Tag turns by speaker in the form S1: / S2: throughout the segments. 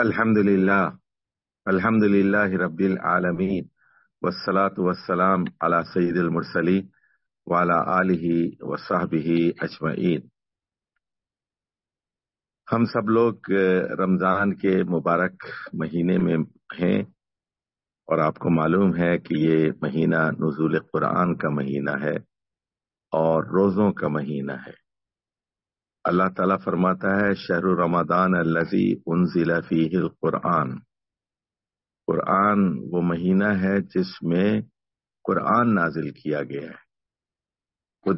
S1: الحمد للہ الحمد للہ رب العالمین، والصلاة والسلام على سید المرسلی والا علیہ وصحب اجمعین۔ ہم سب لوگ، رمضان کے مبارک مہینے میں ہیں اور آپ کو معلوم ہے کہ یہ مہینہ نزول قرآن کا مہینہ ہے اور روزوں کا مہینہ ہے۔ اللہ تعالیٰ فرماتا ہے، شہر رمضان الزی ان ضلع القرآن۔ قرآن وہ مہینہ ہے جس میں قرآن نازل کیا گیا ہے۔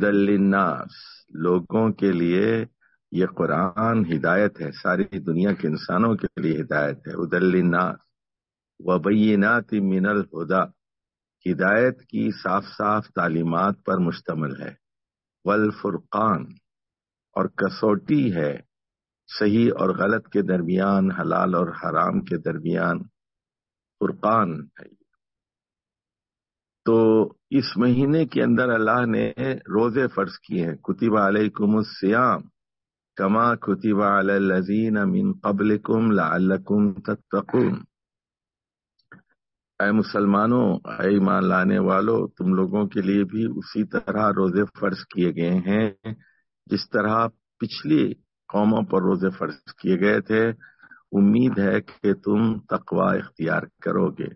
S1: الناس لوگوں کے لیے یہ قرآن ہدایت ہے۔ ساری دنیا کے انسانوں کے لیے ہدایت ہے۔ ادل الناس وبینات من الہدا ہدایت کی صاف صاف تعلیمات پر مشتمل ہے۔ والفرقان اور کسوٹی ہے، صحیح اور غلط کے درمیان، حلال اور حرام کے درمیان فرقان ہے۔ تو اس مہینے کے اندر اللہ نے روزے فرض کیے ہیں۔ کتب علیکم السیام کما کتب علی الذین من قبلکم لعلکم تتقون۔ اے مسلمانوں، اے ایمان لانے والو، تم لوگوں کے لیے بھی اسی طرح روزے فرض کیے گئے ہیں۔ جس طرح پچھلی قوموں پر روزے فرض کیے گئے تھے، امید ہے کہ تم تقوا اختیار کرو گے۔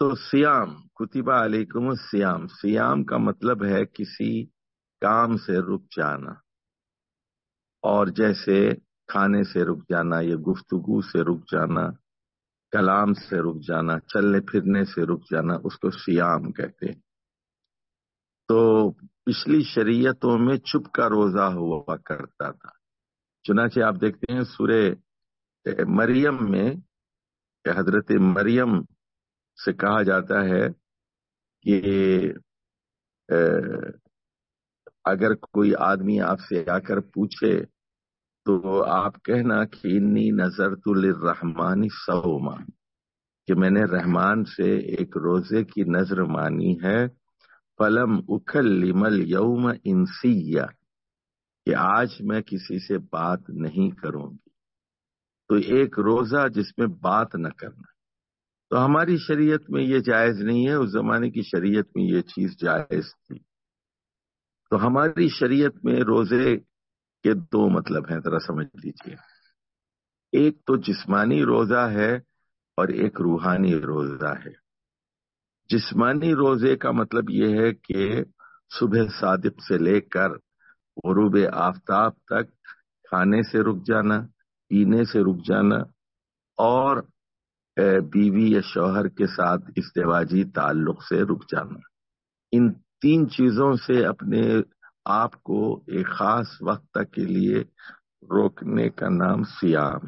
S1: تو سیام، کتبہ علیکم سیام سیام کا مطلب ہے کسی کام سے رک جانا، اور جیسے کھانے سے رک جانا یا گفتگو سے رک جانا، کلام سے رک جانا، چلنے پھرنے سے رک جانا، اس کو سیام کہتے ہیں۔ تو پچھلی شریعتوں میں چپ کا روزہ ہوا کرتا تھا۔ چنانچہ آپ دیکھتے ہیں سورہ مریم میں حضرت مریم سے کہا جاتا ہے کہ اگر کوئی آدمی آپ سے آ کر پوچھے تو آپ کہنا کہ انی نظر تو لرحمانی سوما کہ میں نے رحمان سے ایک روزے کی نظر مانی ہے۔ فلم اکھل لمل یوم انسیا کہ آج میں کسی سے بات نہیں کروں گی۔ تو ایک روزہ جس میں بات نہ کرنا۔ تو ہماری شریعت میں یہ جائز نہیں ہے، اس زمانے کی شریعت میں یہ چیز جائز تھی۔ تو ہماری شریعت میں روزے کے دو مطلب ہیں، ذرا سمجھ لیجیے ایک تو جسمانی روزہ ہے اور ایک روحانی روزہ ہے۔ جسمانی روزے کا مطلب یہ ہے کہ صبح صادق سے لے کر غروب آفتاب تک کھانے سے رک جانا، پینے سے رک جانا اور بیوی یا شوہر کے ساتھ استواجی تعلق سے رک جانا۔ ان تین چیزوں سے اپنے آپ کو ایک خاص وقت تک کے لیے روکنے کا نام سیام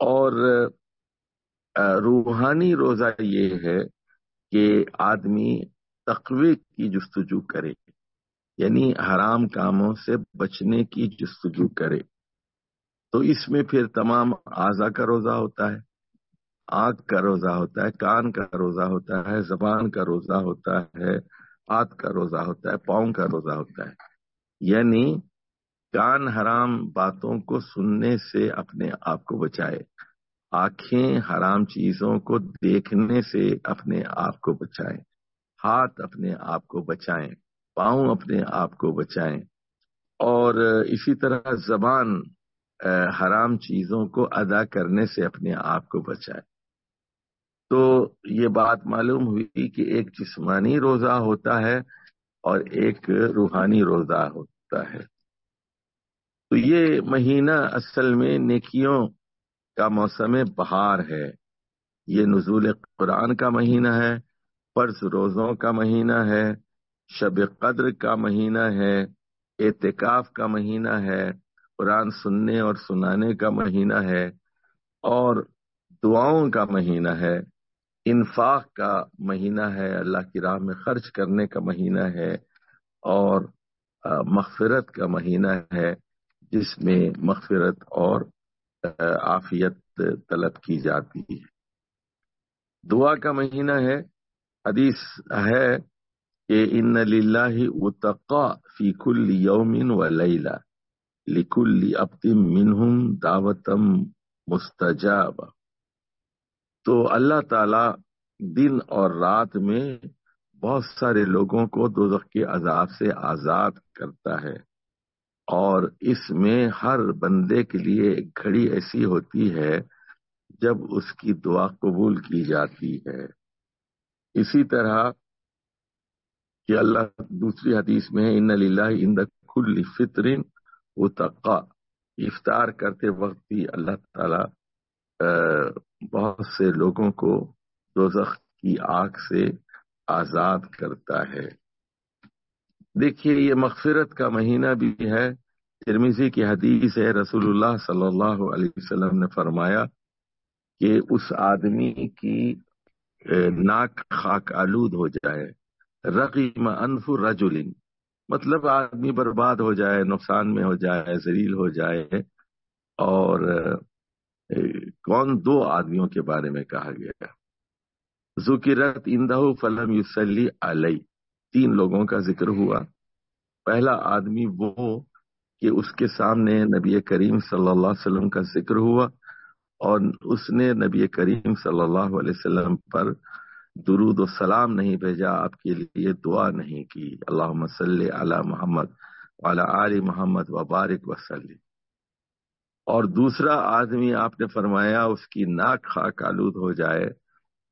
S1: اور روحانی روزہ یہ ہے کہ آدمی تقوی کی جستجو کرے یعنی حرام کاموں سے بچنے کی جستجو کرے۔ تو اس میں پھر تمام اعضا کا روزہ ہوتا ہے آنکھ کا روزہ ہوتا ہے، کان کا روزہ ہوتا ہے، زبان کا روزہ ہوتا ہے، ہاتھ کا روزہ ہوتا ہے، پاؤں کا روزہ ہوتا ہے۔ یعنی کان حرام باتوں کو سننے سے اپنے آپ کو بچائے۔ آنکھیں حرام چیزوں کو دیکھنے سے اپنے آپ کو بچائیں۔ ہاتھ اپنے آپ کو بچائیں، پاؤں اپنے آپ کو بچائیں۔ اور اسی طرح زبان حرام چیزوں کو ادا کرنے سے اپنے آپ کو بچائے تو یہ بات معلوم ہوئی کہ ایک جسمانی روزہ ہوتا ہے اور ایک روحانی روزہ ہوتا ہے۔ تو یہ مہینہ اصل میں نیکیوں کا موسم بہار ہے۔ یہ نزول قرآن کا مہینہ ہے فرض روزوں کا مہینہ ہے، شب قدر کا مہینہ ہے، اعتکاف کا مہینہ ہے، قرآن سننے اور سنانے کا مہینہ ہے اور دعاؤں کا مہینہ ہے۔ انفاق کا مہینہ ہے، اللہ کی راہ میں خرچ کرنے کا مہینہ ہے اور مغفرت کا مہینہ ہے، جس میں مغفرت اور عافیت طلب کی جاتی ہے۔ دعا کا مہینہ ہے، حدیث ہے کہ ان للہ اتقا فی کل یومن و لیلا لکل ابتم منہم دعوتم مستجاب تو اللہ تعالی دن اور رات میں بہت سارے لوگوں کو دوزخ کے عذاب سے آزاد کرتا ہے۔ اور اس میں ہر بندے کے لیے ایک گھڑی ایسی ہوتی ہے جب اس کی دعا قبول کی جاتی ہے۔ اسی طرح کہ اللہ دوسری حدیث میں ان اللہ ان کل فطرین و تقا افطار کرتے وقت بھی اللہ تعالی بہت سے لوگوں کو دوزخ کی آگ سے آزاد کرتا ہے۔ دیکھیے، یہ مغفرت کا مہینہ بھی ہے۔ ترمیزی کی حدیث ہے، رسول اللہ صلی اللہ علیہ وسلم نے فرمایا کہ اس آدمی کی ناک خاک آلود ہو جائے۔ رقیم انف رجولنگ مطلب آدمی برباد ہو جائے، نقصان میں ہو جائے زلیل ہو جائے۔ اور کون دو آدمیوں کے بارے میں کہا گیا؟ ذکرت اندہ فلم یوسلی علیہ تین لوگوں کا ذکر ہوا۔ پہلا آدمی وہ کہ اس کے سامنے نبی کریم صلی اللہ علیہ وسلم کا ذکر ہوا اور اس نے نبی کریم صلی اللہ علیہ وسلم پر درود و سلام نہیں بھیجا، آپ کے لیے دعا نہیں کی۔ اللہ مسل علی محمد والا علی محمد وبارک وسلم۔ اور دوسرا آدمی آپ نے فرمایا اس کی ناک خاک آلود ہو جائے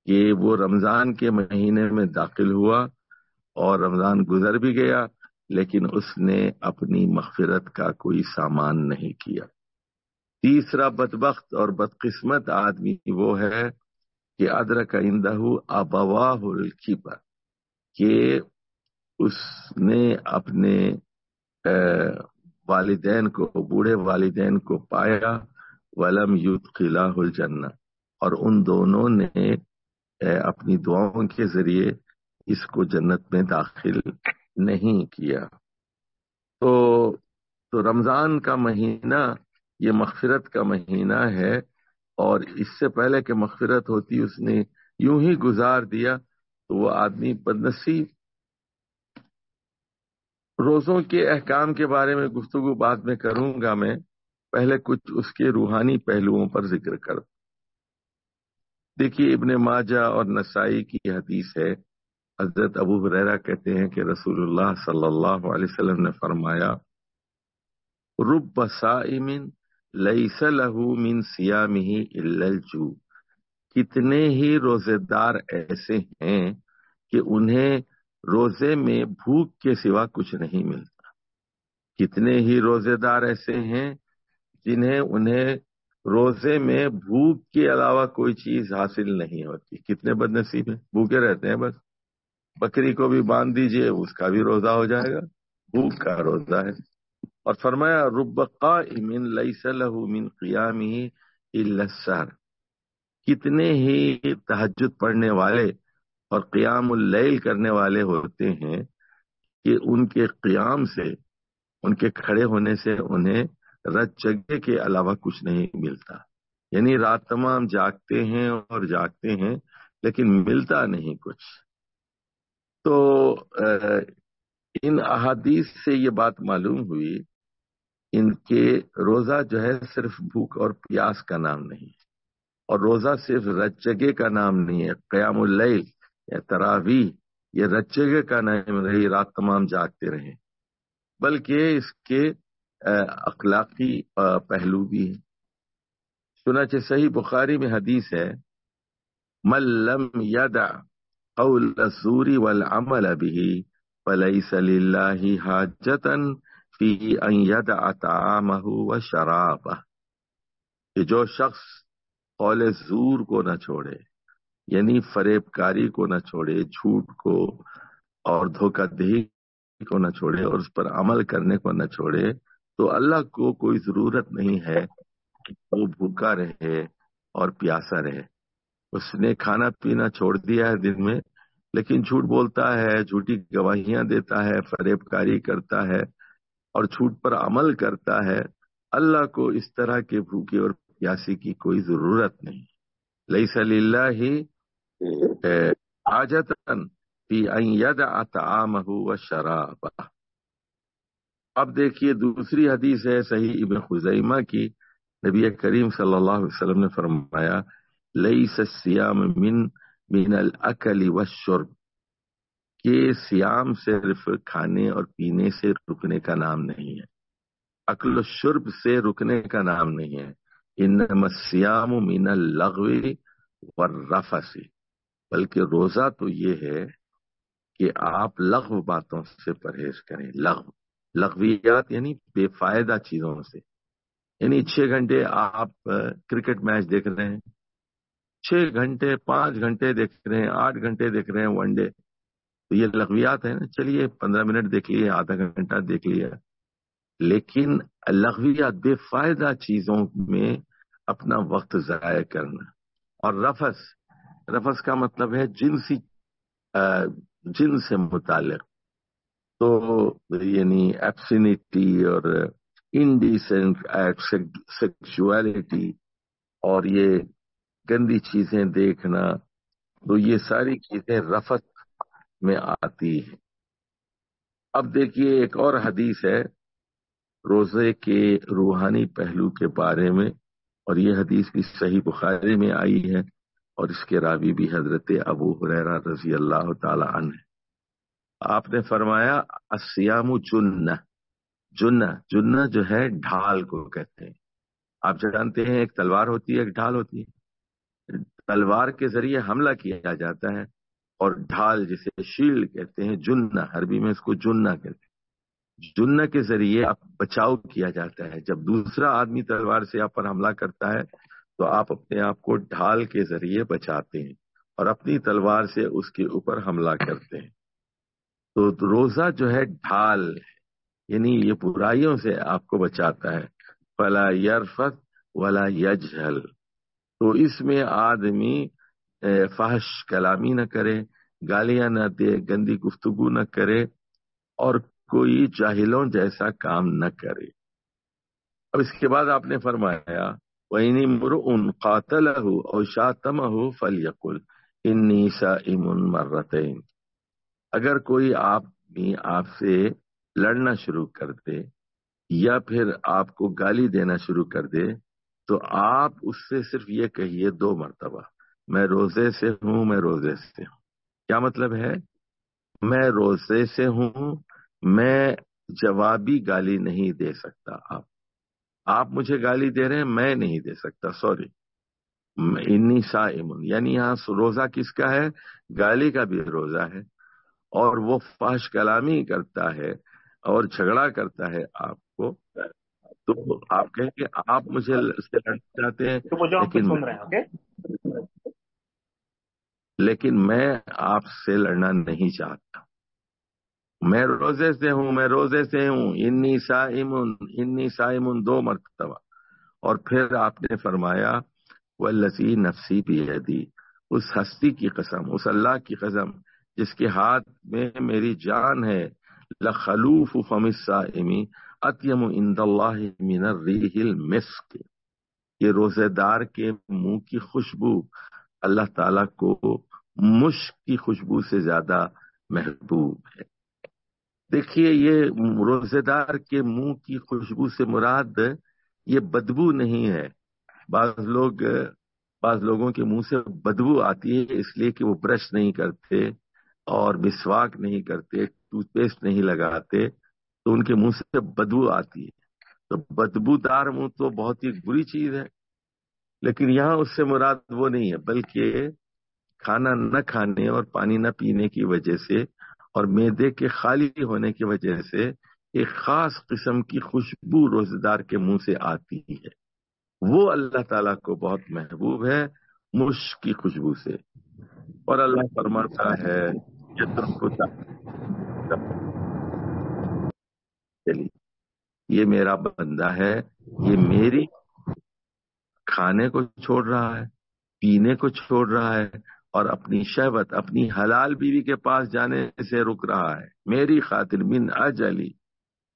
S1: کہ وہ رمضان کے مہینے میں داخل ہوا۔ اور رمضان گزر بھی گیا، لیکن اس نے اپنی مغفرت کا کوئی سامان نہیں کیا۔ تیسرا بدبخت اور بدقسمت آدمی وہ ہے کہ ادرک اندہ ابوا پر کہ اس نے اپنے والدین کو، بوڑھے والدین کو پایا، ولم یوت قلعہ الجنہ۔ اور ان دونوں نے اپنی دعاؤں کے ذریعے اس کو جنت میں داخل نہیں کیا۔ تو تو رمضان کا مہینہ یہ مغفرت کا مہینہ ہے اور اس سے پہلے کہ مغفرت ہوتی اس نے یوں ہی گزار دیا تو وہ آدمی بدنصیب۔ روزوں کے احکام کے بارے میں گفتگو بعد میں کروں گا میں۔ پہلے کچھ اس کے روحانی پہلوؤں پر ذکر کر۔ دیکھیے، ابن ماجہ اور نسائی کی حدیث ہے۔ حضرت ابو حریرا کہتے ہیں کہ رسول اللہ صلی اللہ علیہ وسلم نے فرمایا، رب سائمن لیس له من سیامه الا الجو کتنے ہی روزے دار ایسے ہیں کہ انہیں روزے میں بھوک کے سوا کچھ نہیں ملتا۔ کتنے ہی روزے دار ایسے ہیں جنہیں انہیں روزے میں بھوک کے علاوہ کوئی چیز حاصل نہیں ہوتی۔ کتنے بد نصیب ہیں، بھوکے رہتے ہیں بس۔ بکری کو بھی باندھ دیجیے، اس کا بھی روزہ ہو جائے گا، بھوک کا روزہ ہے۔ اور فرمایا ربقا امن لئی من قیام ہی کتنے ہی تحجد پڑھنے والے اور قیام اللیل کرنے والے ہوتے ہیں کہ ان کے قیام سے، ان کے کھڑے ہونے سے انہیں رت جگہ کے علاوہ کچھ نہیں ملتا۔ یعنی رات تمام جاگتے ہیں اور جاگتے ہیں، لیکن ملتا نہیں کچھ۔ تو ان احادیث سے یہ بات معلوم ہوئی، ان کے روزہ جو ہے صرف بھوک اور پیاس کا نام نہیں اور روزہ صرف رت جگہ کا نام نہیں ہے، قیام اللیل یا تراوی یہ رچے کا نام رہی رات تمام جاگتے رہے بلکہ اس کے اخلاقی پہلو بھی ہیں۔ چنانچہ صحیح بخاری میں حدیث ہے ملم یدا قول سوری والعمل به، فليس لله حاجة في ان يدع طعامه وشرابه۔ کہ جو شخص قول زور کو نہ چھوڑے یعنی فریب کاری کو نہ چھوڑے، جھوٹ کو اور دھوکہ دہی کو نہ چھوڑے اور اس پر عمل کرنے کو نہ چھوڑے، تو اللہ کو کوئی ضرورت نہیں ہے کہ وہ بھوکا رہے اور پیاسا رہے۔ اس نے کھانا پینا چھوڑ دیا ہے دن میں، لیکن جھوٹ بولتا ہے، جھوٹی گواہیاں دیتا ہے، فریب کاری کرتا ہے اور جھوٹ پر عمل کرتا ہے۔ اللہ کو اس طرح کے بھوکے اور پیاسی کی کوئی ضرورت نہیں۔ لئی صلی اللہ ہی حاجتن فی و اب دیکھیے، دوسری حدیث ہے صحیح ابن خزیمہ کی۔ نبی کریم صلی اللہ علیہ وسلم نے فرمایا لئی سیام من من العقلی و شرب کہ سیام صرف کھانے اور پینے سے رکنے کا نام نہیں ہے۔ عقل و شرب سے رکنے کا نام نہیں ہے۔ ان سیام من الغو و رفسی بلکہ روزہ تو یہ ہے کہ آپ لغو باتوں سے پرہیز کریں۔ لغو، لغویات یعنی بے فائدہ چیزوں سے۔ یعنی چھ گھنٹے آپ کرکٹ میچ دیکھ رہے ہیں۔ چھ گھنٹے، پانچ گھنٹے دیکھ رہے ہیں، آٹھ گھنٹے دیکھ رہے ہیں ون ڈے تو یہ لغویات ہیں نا، چلیے پندرہ منٹ دیکھ لیے، آدھا گھنٹہ دیکھ لیا. لیکن لغویات بے فائدہ چیزوں میں اپنا وقت ضائع کرنا. اور رفس رفس کا مطلب ہے جنسی جن سے متعلق. تو یعنی ایپسینٹی اور انڈیسنٹ سیکچولیٹی اور یہ گندی چیزیں دیکھنا تو یہ ساری چیزیں رفت میں آتی ہیں۔ اب دیکھیے ایک اور حدیث ہے روزے کے روحانی پہلو کے بارے میں اور یہ حدیث بھی صحیح بخاری میں آئی ہے اور اس کے راوی بھی حضرت ابو حریرا رضی اللہ تعالی عنہ آپ نے فرمایا اسیام جن جن جن جو ہے ڈھال کو کہتے ہیں۔ آپ جانتے ہیں ایک تلوار ہوتی ہے ایک ڈھال ہوتی ہے۔ تلوار کے ذریعے حملہ کیا جاتا ہے اور ڈھال جسے شیلڈ کہتے ہیں جن عربی میں اس کو جننا کہتے ہیں۔ جن کے ذریعے آپ بچاؤ کیا جاتا ہے۔ جب دوسرا آدمی تلوار سے آپ پر حملہ کرتا ہے، تو آپ اپنے آپ کو ڈھال کے ذریعے بچاتے ہیں اور اپنی تلوار سے اس کے اوپر حملہ کرتے ہیں۔ تو روزہ جو ہے، ڈھال یعنی یہ برائیوں سے آپ کو بچاتا ہے۔ فلا یرفت ولا یجہل تو اس میں آدمی فحش، کلامی نہ کرے، گالیاں نہ دے، گندی گفتگو نہ کرے، اور کوئی جاہلوں جیسا کام نہ کرے۔ اب اس کے بعد آپ نے فرمایا، وَإِنِ مُرُءٌ قَاتَلَهُ أَوْ شَاتَمَهُ فَلْيَقُلْ إِنِّي سَائِمٌ مَرَّتَيْن۔ اگر کوئی آپ بھی آپ سے لڑنا شروع کر دے یا پھر آپ کو گالی دینا شروع کر دے تو آپ اس سے صرف یہ کہیے دو مرتبہ، میں روزے سے ہوں، میں روزے سے ہوں۔ کیا مطلب ہے؟ میں روزے سے ہوں، میں جوابی گالی نہیں دے سکتا آپ۔ آپ مجھے گالی دے رہے ہیں، میں نہیں دے سکتا، سوری۔ انی سا یعنی یہاں روزہ کس کا ہے؟ گالی کا بھی روزہ ہے۔ اور وہ فاش کلامی کرتا ہے اور جھگڑا کرتا ہے آپ کو۔ تو آپ کہیں کہ آپ مجھے لڑنا چاہتے ہیں لیکن لیکن میں آپ سے لڑنا نہیں چاہتا۔ میں روزے سے ہوں میں روزے سے ہوں انی سائمن انی سائمن دو مرتبہ۔ اور پھر آپ نے فرمایا وہ لسی نفسی بھی دی اس ہستی کی قسم اس اللہ کی قسم جس کے ہاتھ میں میری جان ہے لخلوف فم الصائمی اتیم عند اللہ من الریح المسک۔ یہ روزے دار کے منہ کی خوشبو اللہ تعالی کو مشک کی خوشبو سے زیادہ محبوب ہے۔ دیکھیے، یہ روزے دار کے منہ کی خوشبو سے مراد یہ بدبو نہیں ہے۔ بعض لوگ، بعض لوگوں کے منہ سے بدبو آتی ہے، اس لیے کہ وہ برش نہیں کرتے اور مسواک نہیں کرتے، ٹوتھ پیسٹ نہیں لگاتے۔ تو ان کے منہ سے بدبو آتی ہے۔ تو بدبو دار منہ تو بہت ہی بری چیز ہے۔ لیکن یہاں اس سے مراد وہ نہیں ہے، بلکہ کھانا نہ کھانے اور پانی نہ پینے کی وجہ سے اور میدے کے خالی ہونے کی وجہ سے ایک خاص قسم کی خوشبو روزے دار کے منہ سے آتی ہے۔ وہ اللہ تعالیٰ کو بہت محبوب ہے، مشک کی خوشبو سے۔ اور اللہ فرماتا ہے چلیے یہ میرا بندہ ہے، یہ میری کھانے کو چھوڑ رہا ہے، پینے کو چھوڑ رہا ہے اور اپنی شہبت اپنی حلال بیوی کے پاس جانے سے رک رہا ہے۔ میری خاطر من اجلی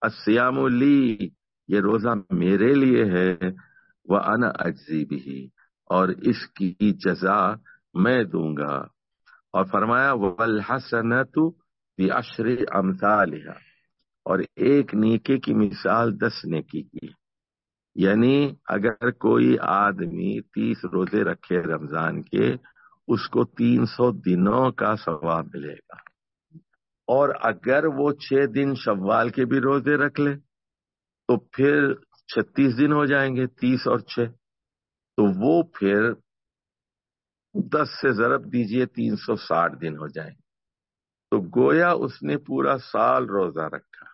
S1: اسیام لی، یہ روزہ میرے لیے ہے وہ ان اجزی بھی اور اس کی جزا میں دوں گا۔ اور فرمایا وہ الحسنت اشر امثال اور ایک نیکے کی مثال دس نیکی کی۔ یعنی اگر کوئی آدمی تیس روزے رکھے رمضان کے، اس کو تین سو دنوں کا ثواب ملے گا۔ اور اگر وہ چھ دن شوال کے بھی روزے رکھ لے، تو پھر چھتیس دن ہو جائیں گے، تیس اور چھ۔ تو وہ پھر دس سے ضرب دیجیے تین سو ساٹھ دن ہو جائیں۔ گے تو گویا اس نے پورا سال روزہ رکھا۔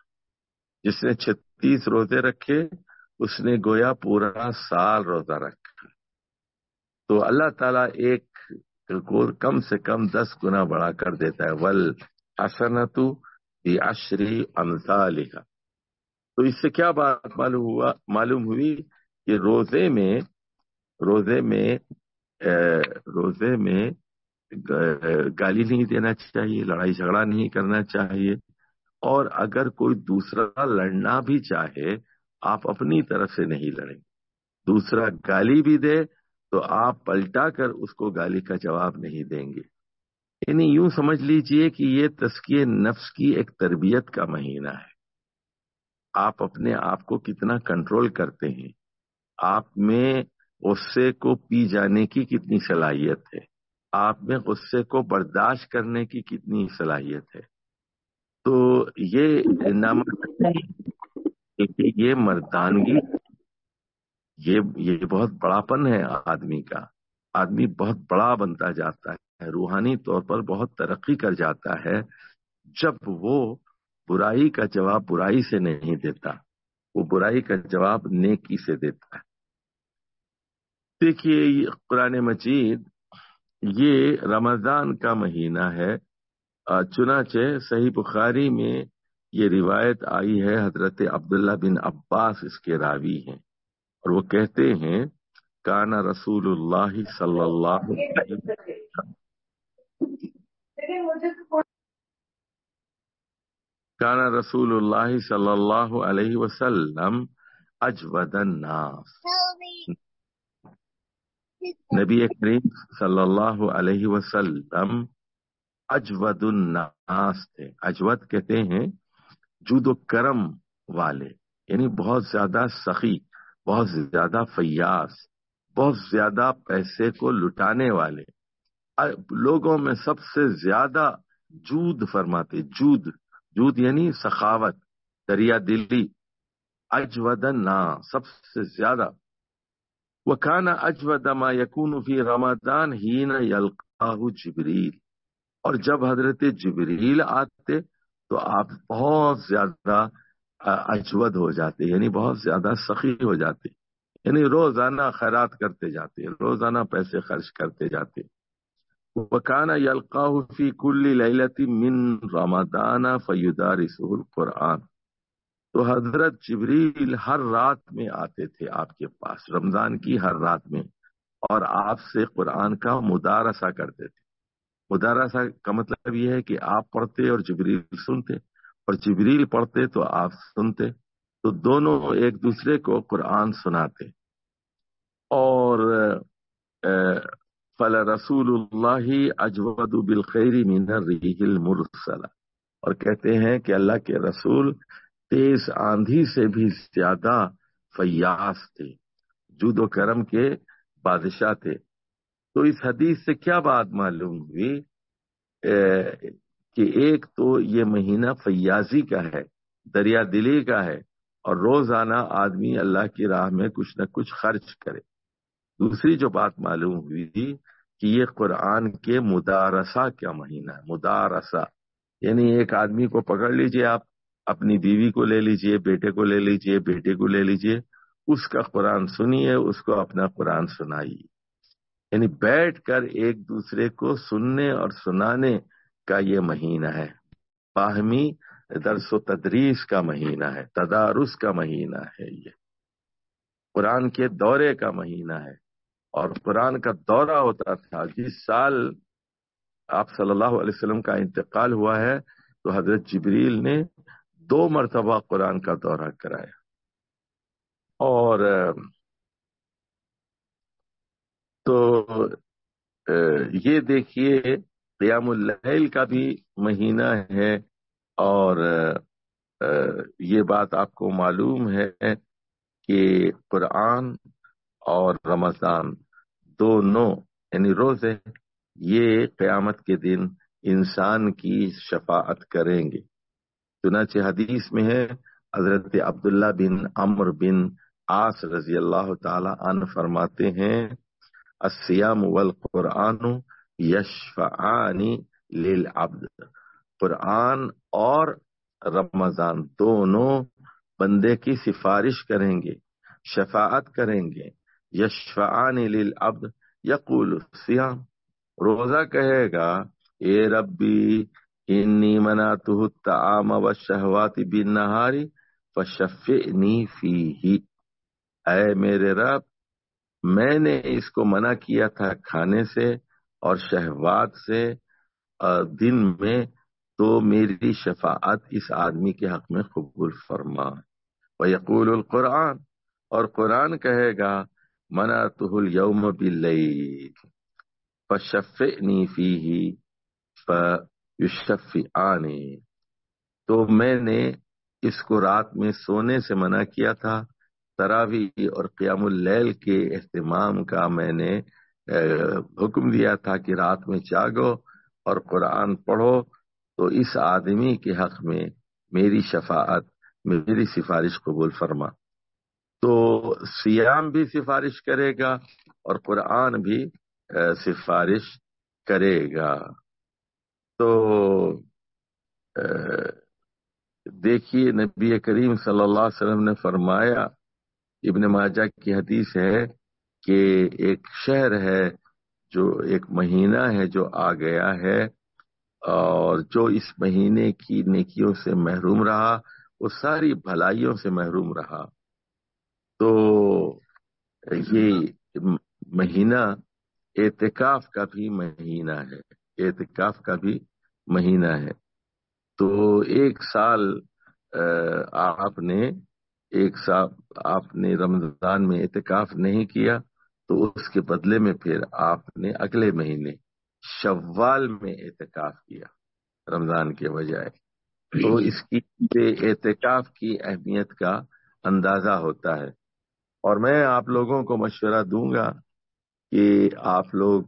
S1: جس نے چھتیس روزے رکھے، اس نے گویا پورا سال روزہ رکھا۔ تو اللہ تعالیٰ ایک کو کم سے کم دس گنا بڑا کر دیتا ہے۔ ول حسنتو اشری امزا تو اس سے کیا بات معلوم ہوا؟ معلوم ہوئی کہ روزے میں روزے میں روزے میں گالی نہیں دینا چاہیے، لڑائی جھگڑا نہیں کرنا چاہیے۔ اور اگر کوئی دوسرا لڑنا بھی چاہے، آپ اپنی طرف سے نہیں لڑیں۔ دوسرا گالی بھی دے تو آپ پلٹا کر اس کو گالی کا جواب نہیں دیں گے۔ یعنی یوں سمجھ لیجیے کہ یہ تسکیے نفس کی ایک تربیت کا مہینہ ہے۔ آپ اپنے آپ کو کتنا کنٹرول کرتے ہیں۔ آپ میں غصے کو پی جانے کی کتنی صلاحیت ہے۔ آپ میں غصے کو برداشت کرنے کی کتنی صلاحیت ہے۔ تو یہ یہ مردانگی یہ یہ بہت بڑا پن ہے آدمی کا۔ آدمی بہت بڑا بنتا جاتا ہے، روحانی طور پر بہت ترقی کر جاتا ہے، جب وہ برائی کا جواب برائی سے نہیں دیتا۔ وہ برائی کا جواب نیکی سے دیتا ہے۔ دیکھیے قرآن مجید، یہ رمضان کا مہینہ ہے۔ چنانچہ صحیح بخاری میں یہ روایت آئی ہے، حضرت عبداللہ بن عباس اس کے راوی ہیں۔ اور وہ کہتے ہیں کانا رسول اللہ صلی اللہ کانا رسول اللہ صلی اللہ علیہ وسلم اجود الناس۔ نبی کریم صلی اللہ علیہ وسلم اجود الناس تھے۔ اجود کہتے ہیں جود و کرم والے یعنی بہت زیادہ سخی، بہت زیادہ فیاض، بہت زیادہ پیسے کو لٹانے والے۔ لوگوں میں سب سے زیادہ جود فرماتے، جود جود یعنی سخاوت، دریا دلی۔ اجودن نا سب سے زیادہ۔ وہ کھانا اجود ما یقون فی رمادان ہی نہ جبریل۔ اور جب حضرت جبریل آتے تو آپ بہت زیادہ اجود ہو جاتے یعنی بہت زیادہ سخی ہو جاتے یعنی روزانہ خیرات کرتے جاتے، روزانہ پیسے خرچ کرتے جاتے۔ وکانا یلقاہ فی کل من رمضان فیدار رسول قرآن تو حضرت جبریل ہر رات میں آتے تھے آپ کے پاس، رمضان کی ہر رات میں، اور آپ سے قرآن کا مدارسہ کرتے تھے۔ مدارسہ کا مطلب یہ ہے کہ آپ پڑھتے اور جبریل سنتے اور جبریل پڑھتے تو آپ سنتے تو دونوں ایک دوسرے کو قرآن سناتے اور فل رسول اللہ اجود بالخیری من ریح المرسلہ اور کہتے ہیں کہ اللہ کے رسول تیز آندھی سے بھی زیادہ فیاس تھے، جود و کرم کے بادشاہ تھے۔ تو اس حدیث سے کیا بات معلوم ہوئی؟ کہ ایک تو یہ مہینہ فیاضی کا ہے، دریا دلی کا ہے، اور روزانہ آدمی اللہ کی راہ میں کچھ نہ کچھ خرچ کرے۔ دوسری جو بات معلوم ہوئی تھی کہ یہ قرآن کے مدارسہ کیا مہینہ ہے، مدارسہ۔ یعنی ایک آدمی کو پکڑ لیجیے آپ، اپنی بیوی کو لے لیجیے، بیٹے کو لے لیجیے، بیٹے کو لے لیجیے، اس کا قرآن سنیے، اس کو اپنا قرآن سنائیے۔ یعنی بیٹھ کر ایک دوسرے کو سننے اور سنانے کا یہ مہینہ ہے۔ باہمی درس و تدریس کا مہینہ ہے، تدارس کا مہینہ ہے یہ۔ قرآن کے دورے کا مہینہ ہے اور قرآن کا دورہ ہوتا تھا۔ جس سال آپ صلی اللہ علیہ وسلم کا انتقال ہوا ہے تو حضرت جبریل نے دو مرتبہ قرآن کا دورہ کرایا۔ اور تو یہ دیکھیے، قیام الحل کا بھی مہینہ ہے اور یہ بات آپ کو معلوم ہے کہ قرآن اور رمضان دونوں یعنی روزے، یہ قیامت کے دن انسان کی شفاعت کریں گے۔ چنانچہ حدیث میں ہے، حضرت عبداللہ بن عمر بن آس رضی اللہ تعالی عنہ فرماتے ہیں السیام والقرآن یشفعانی للعبد۔ قرآن اور رمضان دونوں بندے کی سفارش کریں گے، شفاعت کریں گے۔ یشفعانی للعبد یقول السیام روزہ کہے گا، اے ربی، انی مناتہ الطعام والشہوات بالنہاری فشفعنی فیہی اے میرے رب میں نے اس کو منع کیا تھا کھانے سے اور شہوات سے دن میں تو میری شفاعت اس آدمی کے حق میں قبول فرما۔ و یقول القرآن، اور قرآن کہے گا منا تو یوم بل پشف نیفی ہی پشف آنے تو میں نے اس کو رات میں سونے سے منع کیا تھا تراوی اور قیام اللیل کے اہتمام کا میں نے حکم دیا تھا کہ رات میں جاگو اور قرآن پڑھو، تو اس آدمی کے حق میں میری شفاعت، میری سفارش قبول فرما۔ تو سیام بھی سفارش کرے گا اور قرآن بھی سفارش کرے گا۔ تو دیکھیے نبی کریم صلی اللہ علیہ وسلم نے فرمایا ابن ماجہ کی حدیث ہے کہ ایک شہر ہے جو ایک مہینہ ہے جو آ گیا ہے اور جو اس مہینے کی نیکیوں سے محروم رہا، وہ ساری بھلائیوں سے محروم رہا۔ تو یہ مہینہ اعتکاف کا بھی مہینہ ہے، اعتکاف کا بھی مہینہ ہے۔ تو ایک سال آپ نے ایک سال آپ نے رمضان میں اعتکاف نہیں کیا تو اس کے بدلے میں پھر آپ نے اگلے مہینے شوال میں اعتکاف کیا رمضان کے بجائے۔ تو اس کی اعتکاف کی اہمیت کا اندازہ ہوتا ہے۔ اور میں آپ لوگوں کو مشورہ دوں گا کہ آپ لوگ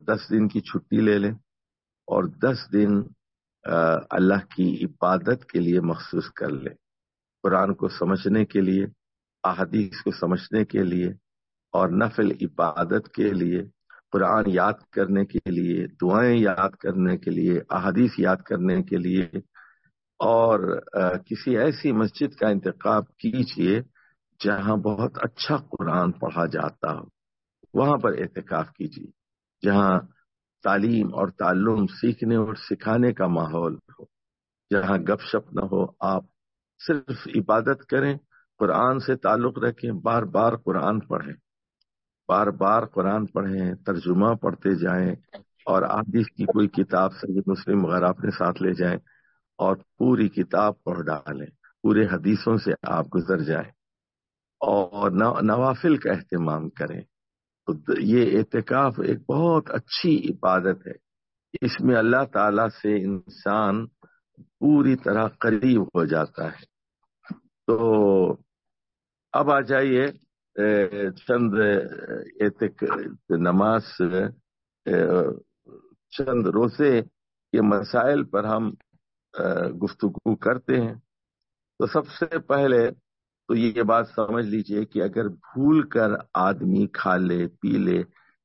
S1: دس دن کی چھٹی لے لیں اور دس دن اللہ کی عبادت کے لیے مخصوص کر لیں۔ قرآن کو سمجھنے کے لیے، احادیث کو سمجھنے کے لیے اور نفل عبادت کے لیے، قرآن یاد کرنے کے لیے، دعائیں یاد کرنے کے لیے، احادیث یاد کرنے کے لیے اور کسی ایسی مسجد کا انتخاب کیجیے جہاں بہت اچھا قرآن پڑھا جاتا ہو۔ وہاں پر احتکاب کیجیے جہاں تعلیم اور تعلم سیکھنے اور سکھانے کا ماحول ہو، جہاں گپ شپ نہ ہو، آپ صرف عبادت کریں، قرآن سے تعلق رکھیں، بار بار قرآن پڑھیں۔ بار بار قرآن پڑھیں، ترجمہ پڑھتے جائیں، اور حدیث کی کوئی کتاب سید مسلم وغیرہ اپنے ساتھ لے جائیں اور پوری کتاب پڑھ ڈالیں، پورے حدیثوں سے آپ گزر جائیں۔ اور نوافل کا اہتمام کریں۔ تو یہ اعتکاف ایک بہت اچھی عبادت ہے۔ اس میں اللہ تعالی سے انسان پوری طرح قریب ہو جاتا ہے۔ تو اب آ جائیے چند نماز چند روزے کے مسائل پر ہم گفتگو کرتے ہیں۔ تو سب سے پہلے تو یہ بات سمجھ لیجیے کہ اگر بھول کر آدمی کھا لے، پی لے،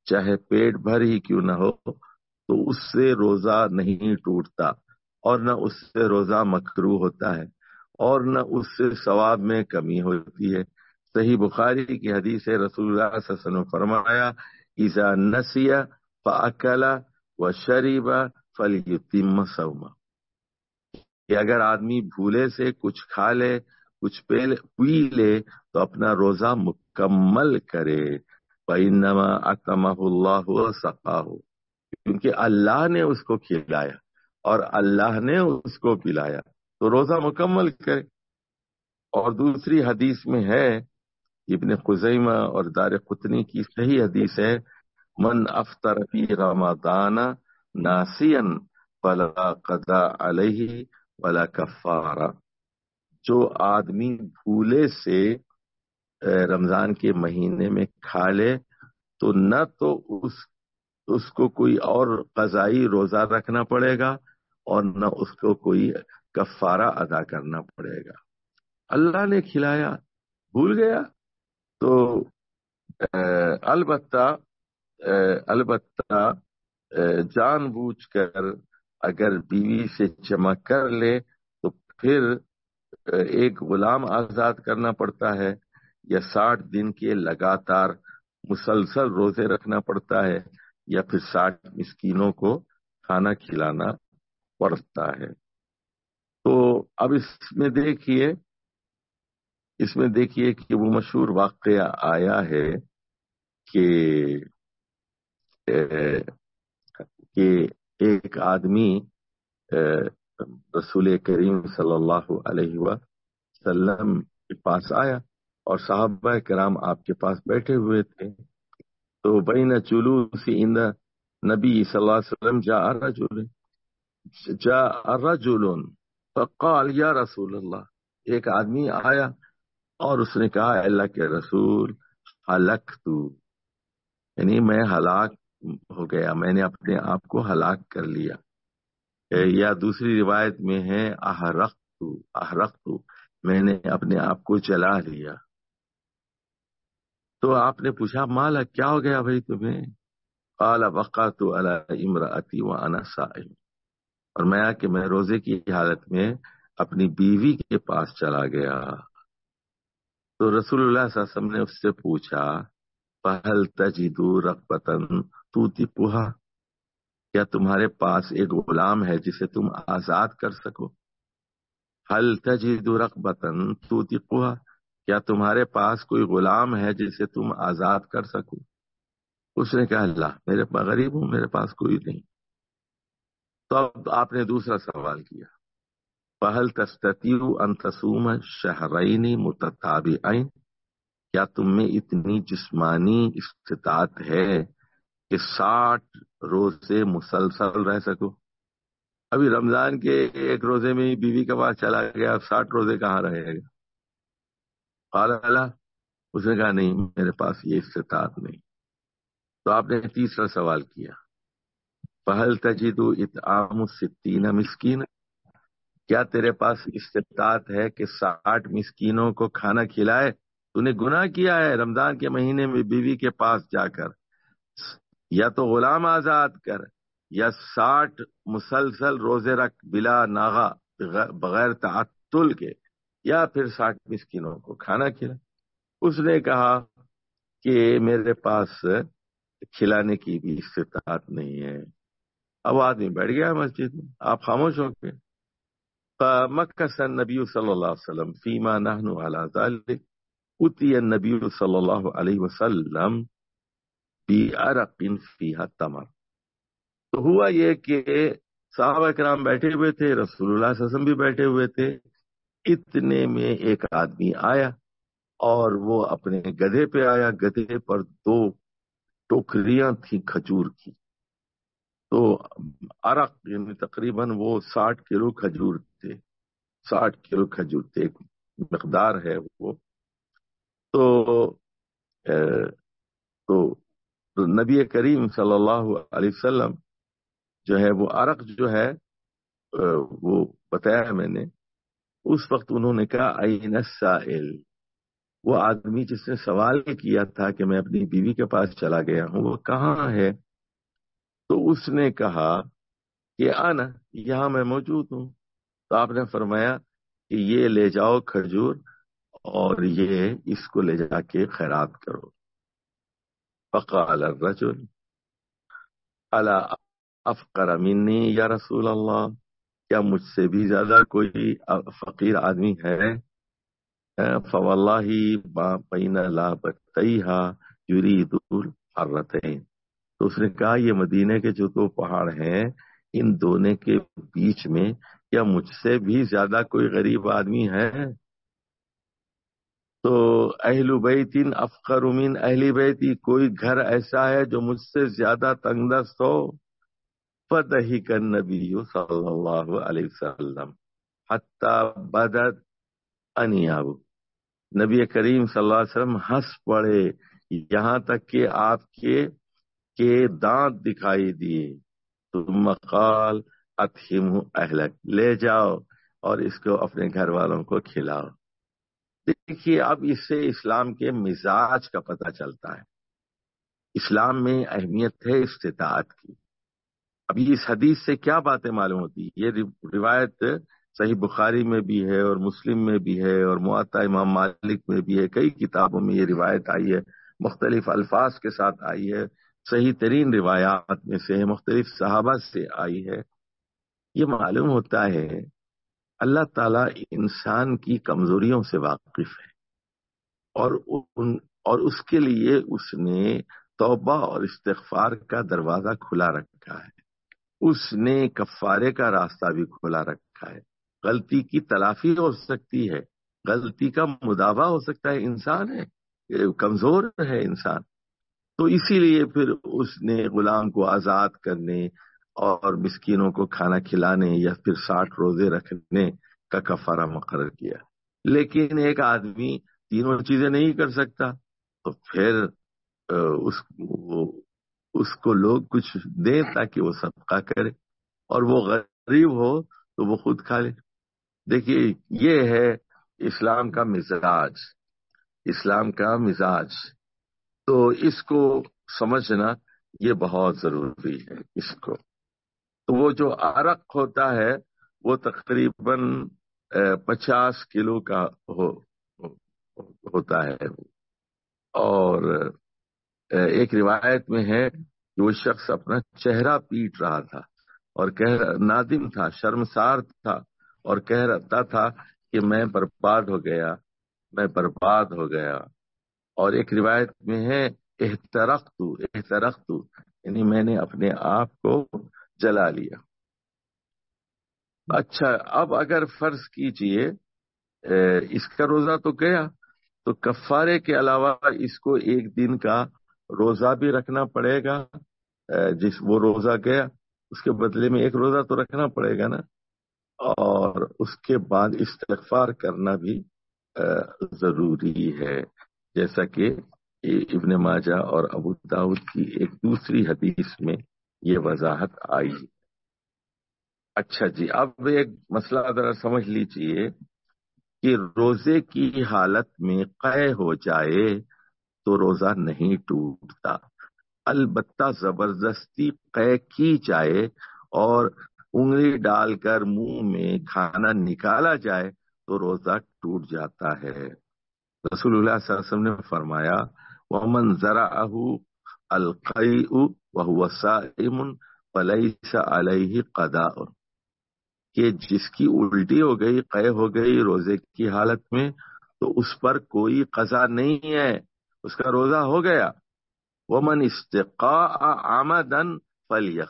S1: چاہے پیٹ بھر ہی کیوں نہ ہو، تو اس سے روزہ نہیں ٹوٹتا۔ اور نہ اس سے روزہ مکرو ہوتا ہے اور نہ اس سے ثواب میں کمی ہوتی ہے۔ صحیح بخاری کی حدیث رسول اللہ صلی اللہ علیہ وسلم فرمایا ایزا نسیا فلا و شریبا فلیتم سوما کہ اگر آدمی بھولے سے کچھ کھا لے، کچھ پی لے تو اپنا روزہ مکمل کرے۔ بینما اکمہ اللہ سقا ہو کیونکہ اللہ نے اس کو کھلایا۔ اور اللہ نے اس کو پلایا۔ تو روزہ مکمل کرے اور دوسری حدیث میں ہے، ابن خزیمہ اور دار قطنی کی صحیح حدیث ہے، من افطر فی رمضان ناسین فلا قضا علیہ والا کفارہ. جو آدمی بھولے سے رمضان کے مہینے میں کھا لے، تو نہ تو اس اس کو کوئی اور قضائی روزہ رکھنا پڑے گا اور نہ اس کو کوئی کفارہ ادا کرنا پڑے گا۔ اللہ نے کھلایا، بھول گیا؟ تو البتہ البتہ جان بوجھ کر اگر بیوی سے جمع کر لے تو پھر ایک غلام آزاد کرنا پڑتا ہے یا ساٹھ دن کے لگاتار مسلسل روزے رکھنا پڑتا ہے یا پھر ساٹھ مسکینوں کو کھانا کھلانا پڑتا ہے۔ تو اب اس میں دیکھیے، اس میں دیکھیے کہ وہ مشہور واقعہ آیا ہے کہ کہ ایک آدمی رسول کریم صلی اللہ علیہ وسلم کے پاس آیا اور صحابہ کرام آپ کے پاس بیٹھے ہوئے تھے۔ تو بین سی نبی صلی اللہ علیہ وسلم جا رجل جا رجل فقال، یا رسول اللہ. ایک آدمی آیا اور اس نے کہا، اللہ کے رسول، ہلک تو. یعنی میں ہلاک ہو گیا، میں نے اپنے آپ کو ہلاک کر لیا۔ یا دوسری روایت میں ہے احرق تو احرق تو، میں نے اپنے آپ کو چلا لیا۔ تو آپ نے پوچھا مالا کیا ہو گیا بھائی تمہیں؟ قال بقا تو اللہ امراطی و انا سائم اور میں کہ میں روزے کی حالت میں اپنی بیوی کے پاس چلا گیا۔ تو رسول اللہ صلی اللہ علیہ وسلم نے اس سے پوچھا پہل تجدو رقبتن تو پوہا کیا تمہارے پاس ایک غلام ہے جسے تم آزاد کر سکو؟ حل تجدو رقبتن تو پوہا کیا تمہارے پاس کوئی غلام ہے جسے تم آزاد کر سکو؟ اس نے کہا، اللہ، میرے پاس غریب ہوں، میرے پاس کوئی نہیں۔ تو اب آپ نے دوسرا سوال کیا۔ پہل تستیو انتسوم شہرینی متتاب کیا تم میں اتنی جسمانی استطاعت ہے کہ ساٹھ روزے مسلسل رہ سکو؟ ابھی رمضان کے ایک روزے میں ہی بیوی کے پاس چلا گیا، اب ساٹھ روزے کہاں رہے گا؟ قال اللہ، اس نے کہا، نہیں، میرے پاس یہ استطاعت نہیں۔ تو آپ نے تیسرا سوال کیا۔ پہل تجید اتعام ستین مسکین کیا تیرے پاس استطاعت ہے کہ ساٹھ مسکینوں کو کھانا کھلائے؟ تو نے گناہ کیا ہے رمضان کے مہینے میں بیوی کے پاس جا کر؟ یا تو غلام آزاد کر، یا ساٹھ مسلسل روزے رکھ بلا ناغا بغیر تعطل کے، یا پھر ساٹھ مسکینوں کو کھانا کھلا اس نے کہا کہ میرے پاس کھلانے کی بھی استطاعت نہیں ہے۔ اب آدمی بیٹھ گیا مسجد میں۔ آپ خاموش ہو کے مکہ سن نبی صلی اللہ علیہ وسلم فیما نہ ذلك اتی نبی صلی اللہ علیہ وسلم تمر تو ہوا یہ کہ صحابہ کرام بیٹھے ہوئے تھے، رسول اللہ صلی اللہ علیہ وسلم بھی بیٹھے ہوئے تھے۔ اتنے میں ایک آدمی آیا اور وہ اپنے گدھے پہ آیا۔ گدھے پر دو ٹوکریاں تھیں کھجور کی۔ تو ارق یعنی تقریباً وہ ساٹھ کلو کھجور تھے۔ ساٹھ کلو کھجور تھے، ایک مقدار ہے وہ۔ تو تو نبی کریم صلی اللہ علیہ وسلم جو ہے، وہ عرق جو ہے وہ بتایا میں نے، اس وقت انہوں نے کہا این السائل؟ وہ آدمی جس نے سوال کیا تھا کہ میں اپنی بیوی کے پاس چلا گیا ہوں، وہ کہاں ہے؟ تو اس نے کہا کہ آنا یہاں میں موجود ہوں۔ تو آپ نے فرمایا کہ یہ لے جاؤ کھجور اور یہ اس کو لے جا کے خیرات کرو۔ فقال الرجل، الا افقر منی یا رسول اللہ، کیا مجھ سے بھی زیادہ کوئی فقیر آدمی ہے؟ فواللہ با بین لا بتیہا یرید الحرتین۔ تو اس نے کہا، یہ مدینے کے جو دو پہاڑ ہیں، ان دونوں کے بیچ میں کیا مجھ سے بھی زیادہ کوئی غریب آدمی ہے؟ تو اہل بیتین افقر من اہل بیتی کوئی گھر ایسا ہے جو مجھ سے زیادہ تنگ دست ہو؟ فتح کر نبی صلی اللہ علیہ وسلم حتی بدت انیابو نبی کریم صلی اللہ علیہ وسلم ہنس پڑے، یہاں تک کہ آپ کے کے دانت دکھائی دیے تم قال اتہم اہلک، لے جاؤ اور اس کو اپنے گھر والوں کو کھلاؤ۔ دیکھیے، اب اس سے اسلام کے مزاج کا پتہ چلتا ہے۔ اسلام میں اہمیت ہے استطاعت کی۔ ابھی اس حدیث سے کیا باتیں معلوم ہوتی؟ یہ روایت صحیح بخاری میں بھی ہے اور مسلم میں بھی ہے اور معطا امام مالک میں بھی ہے۔ کئی کتابوں میں یہ روایت آئی ہے، مختلف الفاظ کے ساتھ آئی ہے۔ صحیح ترین روایات میں سے مختلف صحابہ سے آئی ہے۔ یہ معلوم ہوتا ہے، اللہ تعالی انسان کی کمزوریوں سے واقف ہے۔ اور ان، اور اس کے لیے اس نے توبہ اور استغفار کا دروازہ کھلا رکھا ہے۔ اس نے کفارے کا راستہ بھی کھلا رکھا ہے۔ غلطی کی تلافی ہو سکتی ہے، غلطی کا مداوع ہو سکتا ہے۔ انسان ہے، کمزور ہے انسان۔ تو اسی لیے پھر اس نے غلام کو آزاد کرنے اور مسکینوں کو کھانا کھلانے یا پھر ساٹھ روزے رکھنے کا کفارہ مقرر کیا۔ لیکن ایک آدمی تینوں چیزیں نہیں کر سکتا، تو پھر اس اس کو لوگ کچھ دیں تاکہ وہ صدقہ کرے اور وہ غریب ہو تو وہ خود کھا لے۔ دیکھیے، یہ ہے اسلام کا مزاج۔ اسلام کا مزاج۔ تو اس کو سمجھنا یہ بہت ضروری ہے، اس کو۔ تو وہ جو عرق ہوتا ہے، وہ تقریباً پچاس کلو کا ہو، ہوتا ہے۔ اور ایک روایت میں ہے کہ وہ شخص اپنا چہرہ پیٹ رہا تھا اور کہہ، نادم تھا، شرمسار تھا اور کہہ رہتا تھا کہ میں برباد ہو گیا، میں برباد ہو گیا۔ اور ایک روایت میں ہے احترخت احترخت یعنی میں نے اپنے آپ کو جلا لیا۔ اچھا اب اگر فرض کیجیے اس کا روزہ تو گیا، تو کفارے کے علاوہ اس کو ایک دن کا روزہ بھی رکھنا پڑے گا۔ جس وہ روزہ گیا، اس کے بدلے میں ایک روزہ تو رکھنا پڑے گا نا۔ اور اس کے بعد استغفار کرنا بھی ضروری ہے۔ جیسا کہ ابن ماجہ اور ابو داود کی ایک دوسری حدیث میں یہ وضاحت آئی۔ اچھا جی اب ایک مسئلہ ذرا سمجھ لیجیے کہ روزے کی حالت میں قے ہو جائے تو روزہ نہیں ٹوٹتا۔ البتہ زبردستی قے کی جائے اور انگلی ڈال کر منہ میں کھانا نکالا جائے تو روزہ ٹوٹ جاتا ہے۔ رسول اللہ صلی اللہ علیہ وسلم نے فرمایا، ومن ذرا القی وسائم پلیس علیہ قدا کہ جس کی الٹی ہو گئی، قے ہو گئی روزے کی حالت میں، تو اس پر کوئی قضا نہیں ہے۔ اس کا روزہ ہو گیا۔ وہ من استقا آمدن فل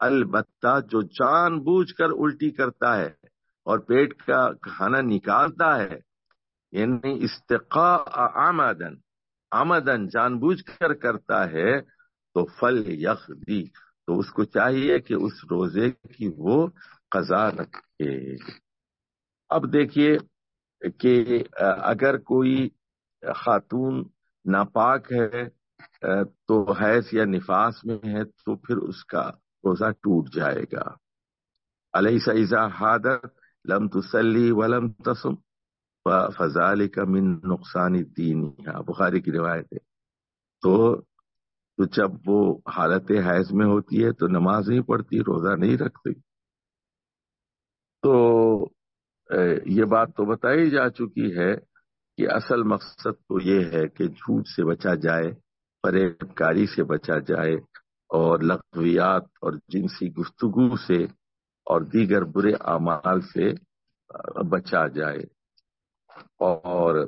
S1: البتہ جو جان بوجھ کر الٹی کرتا ہے اور پیٹ کا کھانا نکالتا ہے یعنی استقاء آمدن آمدن جان بوجھ کر کرتا ہے تو فل یخ دی تو اس کو چاہیے کہ اس روزے کی وہ قضا رکھے۔ اب دیکھیے کہ اگر کوئی خاتون ناپاک ہے، تو حیض یا نفاس میں ہے، تو پھر اس کا روزہ ٹوٹ جائے گا۔ علیہ سیزا حادت لم تسلی ولم تسم فضال کا من نقصان دین بخاری کی روایت ہے۔ تو تو جب وہ حالت حیض میں ہوتی ہے تو نماز نہیں پڑھتی، روزہ نہیں رکھتی۔ تو یہ بات تو بتائی جا چکی ہے کہ اصل مقصد تو یہ ہے کہ جھوٹ سے بچا جائے فریب کاری سے بچا جائے اور لغویات اور جنسی گفتگو سے اور دیگر برے اعمال سے بچا جائے۔ اور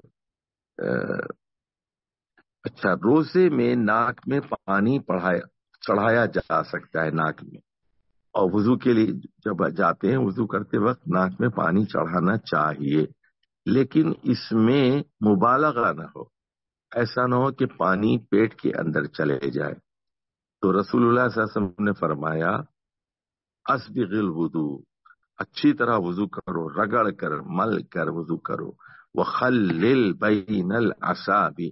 S1: اچھا روزے میں ناک میں پانی پڑھایا، چڑھایا جا سکتا ہے ناک میں۔ اور وضو کے لیے جب جاتے ہیں، وضو کرتے وقت ناک میں پانی چڑھانا چاہیے، لیکن اس میں مبالغہ نہ ہو۔ ایسا نہ ہو کہ پانی پیٹ کے اندر چلے جائے۔ تو رسول اللہ صلی اللہ علیہ وسلم نے فرمایا، اسبغ الوضو، اچھی طرح وضو کرو، رگڑ کر، مل کر وضو کرو۔ وہ خل بین الصابی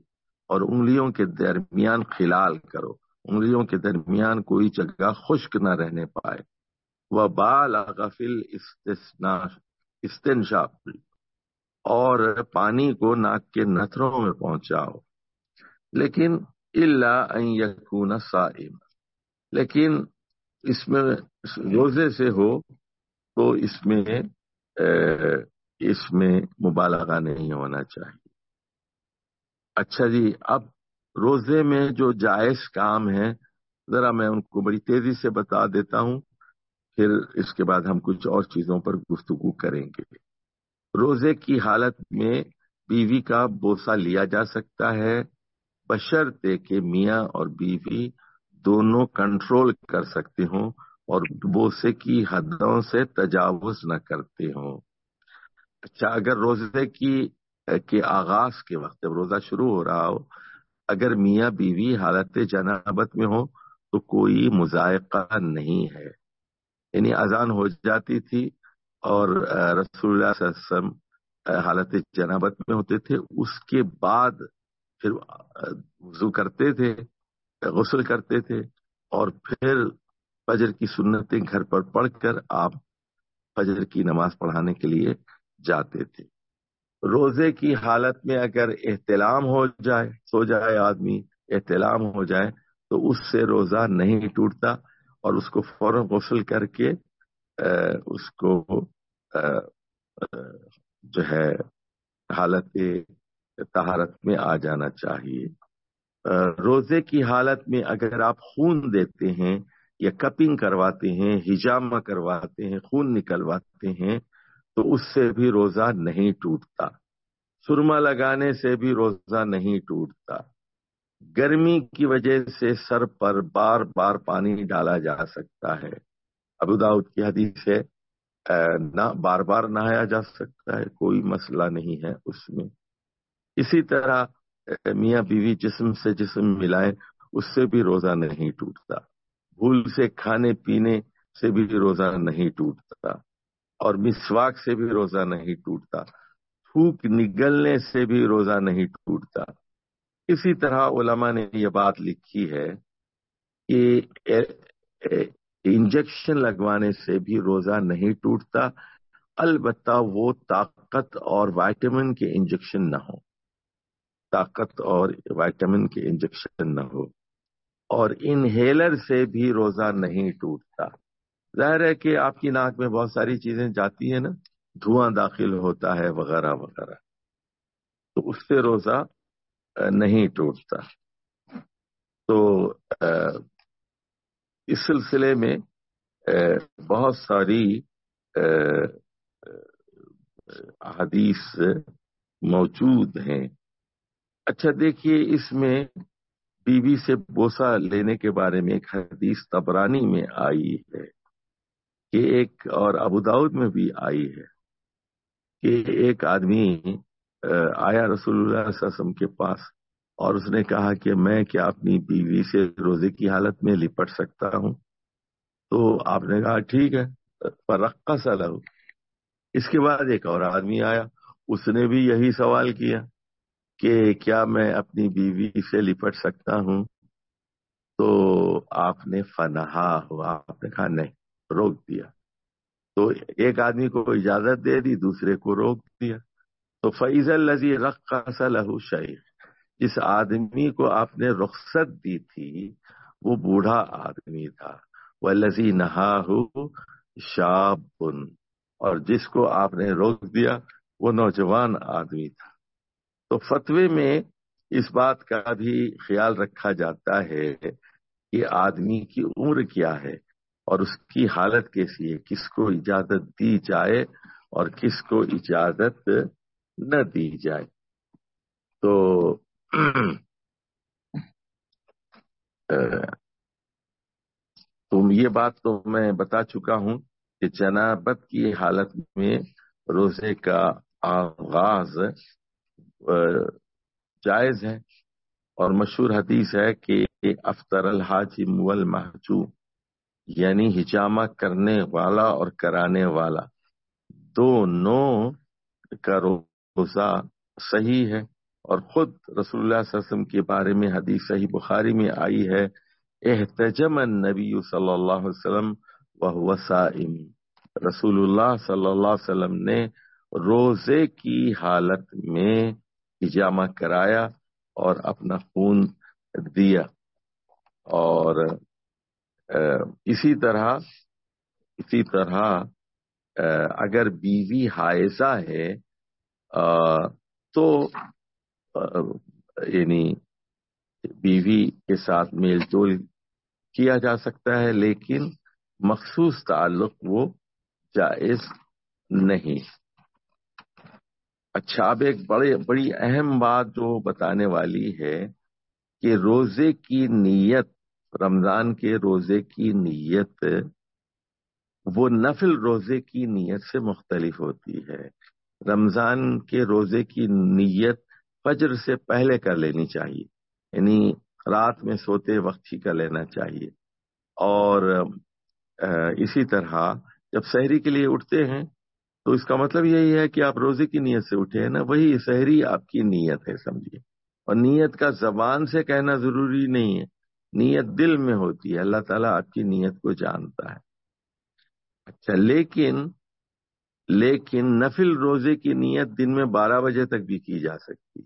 S1: اور انگلیوں کے درمیان خلال کرو، انگلیوں کے درمیان کوئی جگہ خشک نہ رہنے پائے۔ وہ بال غفل استنشاق۔ اور پانی کو ناک کے نتھروں میں پہنچاؤ۔ لیکن اللہ یکون صائم۔ لیکن اس میں روزے سے ہو تو اس میں اس میں مبالغہ نہیں ہونا چاہیے۔ اچھا جی اب روزے میں جو جائز کام ہے ذرا میں ان کو بڑی تیزی سے بتا دیتا ہوں، پھر اس کے بعد ہم کچھ اور چیزوں پر گفتگو کریں گے۔ روزے کی حالت میں بیوی کا بوسا لیا جا سکتا ہے، بشرطے کہ میاں اور بیوی دونوں کنٹرول کر سکتے ہوں اور بوسے کی حدوں سے تجاوز نہ کرتے ہوں۔ اچھا اگر روزے کی کے آغاز کے وقت جب روزہ شروع ہو رہا ہو، اگر میاں بیوی حالت جنابت میں ہو تو کوئی مذائقہ نہیں ہے۔ یعنی اذان ہو جاتی تھی اور رسول اللہ صلی اللہ علیہ وسلم حالت جنابت میں ہوتے تھے، اس کے بعد پھر وضو کرتے تھے، غسل کرتے تھے اور پھر فجر کی سنتیں گھر پر پڑھ کر آپ فجر کی نماز پڑھانے کے لیے جاتے تھے۔ روزے کی حالت میں اگر احتلام ہو جائے، سو جائے آدمی، احتلام ہو جائے، تو اس سے روزہ نہیں ٹوٹتا اور اس کو فوراً غسل کر کے اس کو جو ہے، حالت تہارت میں آ جانا چاہیے۔ روزے کی حالت میں اگر آپ خون دیتے ہیں یا کپنگ کرواتے ہیں ہجامہ کرواتے ہیں، خون نکلواتے ہیں تو اس سے بھی روزہ نہیں ٹوٹتا۔ سرما لگانے سے بھی روزہ نہیں ٹوٹتا۔ گرمی کی وجہ سے سر پر بار بار پانی ڈالا جا سکتا ہے۔ ابو داؤد کی حدیث ہے نہ بار بار نہایا جا سکتا ہے، کوئی مسئلہ نہیں ہے اس میں۔ اسی طرح میاں بیوی جسم سے جسم ملائے اس سے بھی روزہ نہیں ٹوٹتا۔ بھول سے کھانے پینے سے بھی روزہ نہیں ٹوٹتا۔ اور مسواک سے بھی روزہ نہیں ٹوٹتا، تھوک نگلنے سے بھی روزہ نہیں ٹوٹتا۔ اسی طرح علماء نے یہ بات لکھی ہے کہ انجیکشن لگوانے سے بھی روزہ نہیں ٹوٹتا، البتہ وہ طاقت اور وائٹامن کے انجیکشن نہ ہو۔ طاقت اور وائٹامن کے انجیکشن نہ ہو۔ اور انہیلر سے بھی روزہ نہیں ٹوٹتا۔ ظاہر ہے کہ آپ کی ناک میں بہت ساری چیزیں جاتی ہیں نا، دھواں داخل ہوتا ہے، وغیرہ وغیرہ۔ تو اس سے روزہ نہیں ٹوٹتا۔ تو اس سلسلے میں بہت ساری حدیث موجود ہیں۔ اچھا دیکھیے اس میں بی بی سے بوسا لینے کے بارے میں ایک حدیث تبرانی میں آئی ہے۔ کہ ایک، اور ابوداؤد میں بھی آئی ہے کہ ایک آدمی آیا رسول اللہ علیہ وسلم کے پاس اور اس نے کہا کہ میں کیا اپنی بیوی سے روزے کی حالت میں لپٹ سکتا ہوں؟ تو آپ نے کہا، ٹھیک ہے پر رقا سا اس کے بعد ایک اور آدمی آیا، اس نے بھی یہی سوال کیا کہ کیا میں اپنی بیوی سے لپٹ سکتا ہوں؟ تو آپ نے فنہا ہوا، آپ نے کہا، نہیں۔ روک دیا۔ تو ایک آدمی کو اجازت دے دی، دوسرے کو روک دیا۔ تو فیض الزی رق لہو شیخ جس آدمی کو آپ نے رخصت دی تھی، وہ بوڑھا آدمی تھا۔ وہ لذی نہا ہو شاب، اور جس کو آپ نے روک دیا، وہ نوجوان آدمی تھا۔ تو فتوے میں اس بات کا بھی خیال رکھا جاتا ہے کہ آدمی کی عمر کیا ہے۔ اور اس کی حالت کیسی ہے؟ کس کو اجازت دی جائے اور کس کو اجازت نہ دی جائے؟ تو تم یہ بات تو میں بتا چکا ہوں کہ جنابت کی حالت میں روزے کا آغاز جائز ہے اور مشہور حدیث ہے کہ افطر الحاج مول محجو یعنی ہجامہ کرنے والا اور کرانے والا۔ دونوں کا روزہ صحیح ہے اور خود رسول اللہ صلی اللہ علیہ وسلم کے بارے میں حدیث صحیح بخاری میں آئی ہے، احتجم النبی صلی اللہ علیہ وسلم وہ صائم۔ رسول اللہ صلی اللہ علیہ وسلم نے روزے کی حالت میں اجامہ کرایا اور اپنا خون دیا اور اسی طرح اسی طرح اگر بیوی حائزہ ہے تو یعنی بیوی کے ساتھ میل جول کیا جا سکتا ہے، لیکن مخصوص تعلق وہ جائز نہیں۔ اچھا اب ایک بڑے، بڑی اہم بات جو بتانے والی ہے کہ روزے کی نیت رمضان کے روزے کی نیت وہ نفل روزے کی نیت سے مختلف ہوتی ہے۔ رمضان کے روزے کی نیت فجر سے پہلے کر لینی چاہیے یعنی رات میں سوتے وقت ہی کر لینا چاہیے۔ اور اسی طرح جب شہری کے لیے اٹھتے ہیں تو اس کا مطلب یہی ہے کہ آپ روزے کی نیت سے اٹھے ہیں نا، وہی شہری آپ کی نیت ہے، سمجھیے۔ اور نیت کا زبان سے کہنا ضروری نہیں ہے۔ نیت دل میں ہوتی ہے، اللہ تعالیٰ آپ کی نیت کو جانتا ہے۔ اچھا لیکن لیکن نفل روزے کی نیت دن میں بارہ بجے تک بھی کی جا سکتی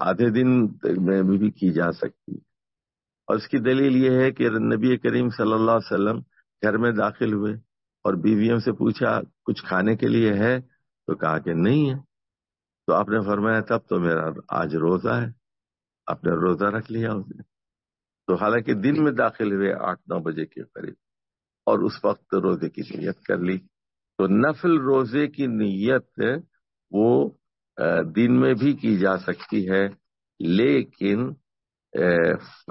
S1: آدھے دن میں بھی کی جا سکتی اور اس کی دلیل یہ ہے کہ نبی کریم صلی اللہ علیہ وسلم گھر میں داخل ہوئے اور بیویوں سے پوچھا، کچھ کھانے کے لیے ہے؟ تو کہا کہ نہیں ہے۔ تو آپ نے فرمایا، تب تو میرا آج روزہ ہے۔ آپ نے روزہ رکھ لیا اس نے تو حالانکہ دن میں داخل ہوئے آٹھ نو بجے کے قریب اور اس وقت روزے کی نیت کر لی۔ تو نفل روزے کی نیت وہ دن میں بھی کی جا سکتی ہے، لیکن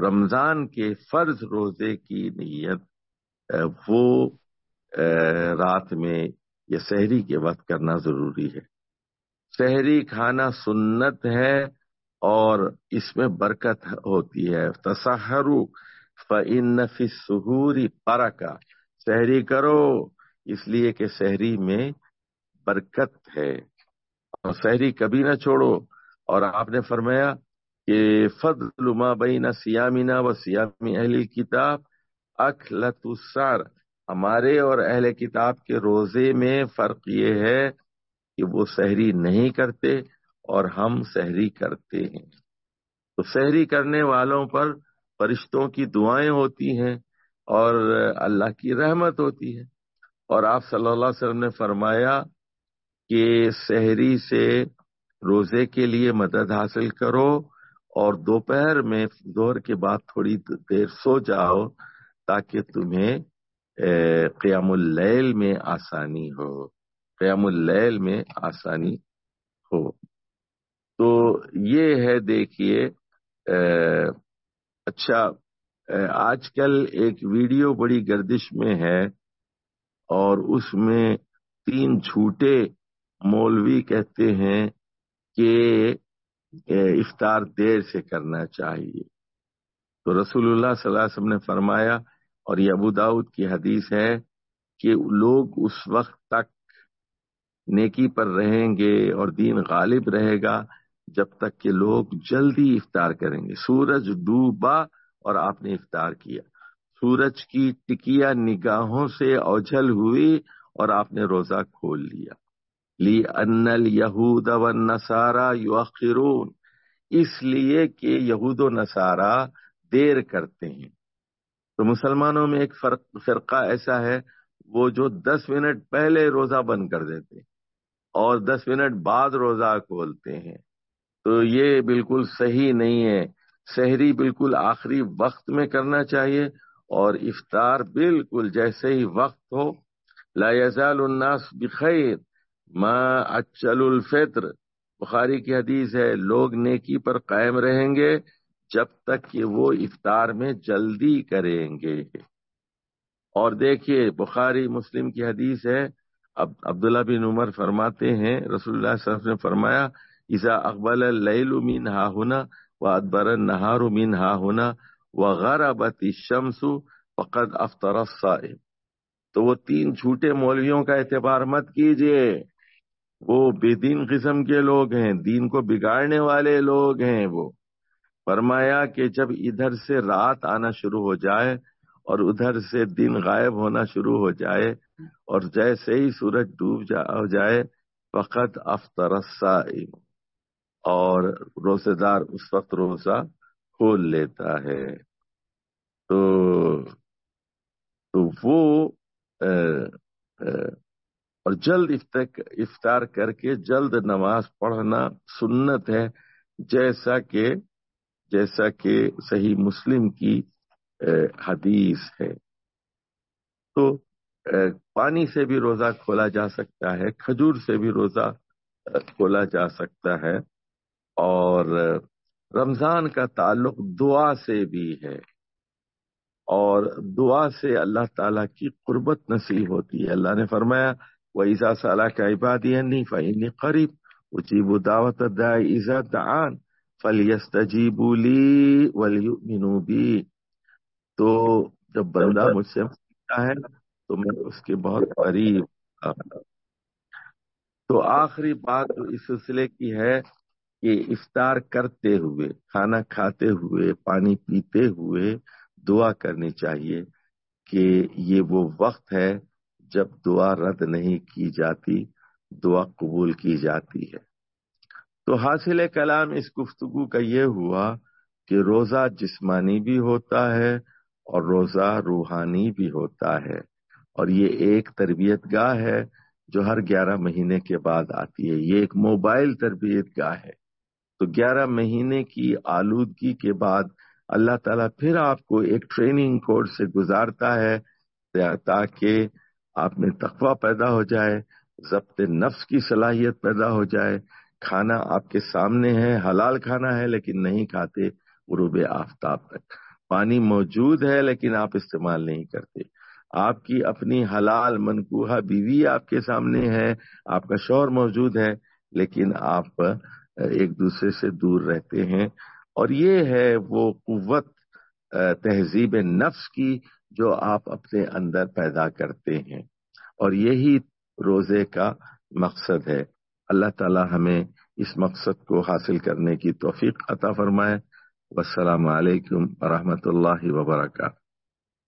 S1: رمضان کے فرض روزے کی نیت وہ رات میں یا شہری کے وقت کرنا ضروری ہے۔ شہری کھانا سنت ہے اور اس میں برکت ہوتی ہے۔ تصہرو فنفی سہوری پرکا شہری کرو، اس لیے کہ شہری میں برکت ہے۔ اور شہری کبھی نہ چھوڑو۔ اور آپ نے فرمایا کہ فضل ما بین سیامینا و سیامی اہل کتاب اخلت السار ہمارے اور اہل کتاب کے روزے میں فرق یہ ہے کہ وہ سحری نہیں کرتے۔ اور ہم سحری کرتے ہیں۔ تو سحری کرنے والوں پر فرشتوں کی دعائیں ہوتی ہیں اور اللہ کی رحمت ہوتی ہے۔ اور آپ صلی اللہ علیہ وسلم نے فرمایا کہ سحری سے روزے کے لیے مدد حاصل کرو اور دوپہر میں دور کے بعد تھوڑی دیر سو جاؤ تاکہ تمہیں قیام اللیل میں آسانی ہو۔ قیام اللیل میں آسانی ہو۔ تو یہ ہے دیکھیے اچھا آج کل ایک ویڈیو بڑی گردش میں ہے اور اس میں تین جھوٹے مولوی کہتے ہیں کہ افطار دیر سے کرنا چاہیے۔ تو رسول اللہ صلی اللہ علیہ وسلم نے فرمایا، اور یہ ابو داود کی حدیث ہے کہ لوگ اس وقت تک نیکی پر رہیں گے اور دین غالب رہے گا۔ جب تک کہ لوگ جلدی افطار کریں گے۔ سورج ڈوبا اور آپ نے افطار کیا۔ سورج کی ٹکیا نگاہوں سے اوجھل ہوئی اور آپ نے روزہ کھول لیا۔ لی انل یہود و نسارا یو اس لیے کہ یہود و نصارہ دیر کرتے ہیں۔ تو مسلمانوں میں ایک فرق، فرقہ ایسا ہے، وہ جو دس منٹ پہلے روزہ بند کر دیتے اور دس منٹ بعد روزہ کھولتے ہیں۔ تو یہ بالکل صحیح نہیں ہے۔ شہری بالکل آخری وقت میں کرنا چاہیے اور افطار بالکل جیسے ہی وقت ہو۔ لا يزال الناس بخیر، ما اچل الفطر۔ بخاری کی حدیث ہے، لوگ نیکی پر قائم رہیں گے جب تک کہ وہ افطار میں جلدی کریں گے۔ اور دیکھیے، بخاری مسلم کی حدیث ہے۔ اب عبداللہ بن عمر فرماتے ہیں، رسول اللہ صلی اللہ علیہ وسلم نے فرمایا ایسا اقبال اللیل مین ہا ہونا و ادبر نہار مین ہا ہونا و غربت شمس فقد افطر الصائم۔ تو وہ تین جھوٹے مولویوں کا اعتبار مت کیجیے وہ بے دین قسم کے لوگ ہیں، دین کو بگاڑنے والے لوگ ہیں وہ۔ فرمایا کہ جب ادھر سے رات آنا شروع ہو جائے اور ادھر سے دن غائب ہونا شروع ہو جائے اور جیسے ہی سورج ڈوب جا ہو جائے فقط افطرسا اور روزے دار اس وقت روزہ کھول لیتا ہے۔ تو تو وہ اور جلد افطار کر کے جلد نماز پڑھنا سنت ہے، جیسا کہ جیسا کہ صحیح مسلم کی حدیث ہے۔ تو پانی سے بھی روزہ کھولا جا سکتا ہے، کھجور سے بھی روزہ کھولا جا سکتا ہے۔ اور رمضان کا تعلق دعا سے بھی ہے۔ اور دعا سے اللہ تعالی کی قربت نصیب ہوتی ہے۔ اللہ نے فرمایا وہ عیسا صلاح کا عبادی نہیں فعین قریب اجیب دعوت عزا دعان فلیست لی ولی تو جب بندہ مجھ سے ہے، تو میں اس کے بہت قریب تو آخری بات جو اس سلسلے کی ہے کہ افطار کرتے ہوئے، کھانا کھاتے ہوئے، پانی پیتے ہوئے دعا کرنی چاہیے کہ یہ وہ وقت ہے جب دعا رد نہیں کی جاتی، دعا قبول کی جاتی ہے۔ تو حاصل کلام اس گفتگو کا یہ ہوا کہ روزہ جسمانی بھی ہوتا ہے اور روزہ روحانی بھی ہوتا ہے۔ اور یہ ایک تربیت گاہ ہے جو ہر گیارہ مہینے کے بعد آتی ہے۔ یہ ایک موبائل تربیت گاہ ہے۔ تو گیارہ مہینے کی آلودگی کے بعد اللہ تعالیٰ پھر آپ کو ایک ٹریننگ کورس سے گزارتا ہے، تاکہ آپ میں تقوی پیدا ہو جائے، ضبط نفس کی صلاحیت پیدا ہو جائے۔ کھانا آپ کے سامنے ہے، حلال کھانا ہے، لیکن نہیں کھاتے، غروب آفتاب تک۔ پانی موجود ہے، لیکن آپ استعمال نہیں کرتے۔ آپ کی اپنی حلال منقوہ بیوی آپ کے سامنے ہے، آپ کا شور موجود ہے، لیکن آپ ایک دوسرے سے دور رہتے ہیں۔ اور یہ ہے وہ قوت تہذیب نفس کی جو آپ اپنے اندر پیدا کرتے ہیں۔ اور یہی روزے کا مقصد ہے۔ اللہ تعالی ہمیں اس مقصد کو حاصل کرنے کی توفیق عطا فرمائے۔ والسلام علیکم ورحمۃ اللہ وبرکاتہ۔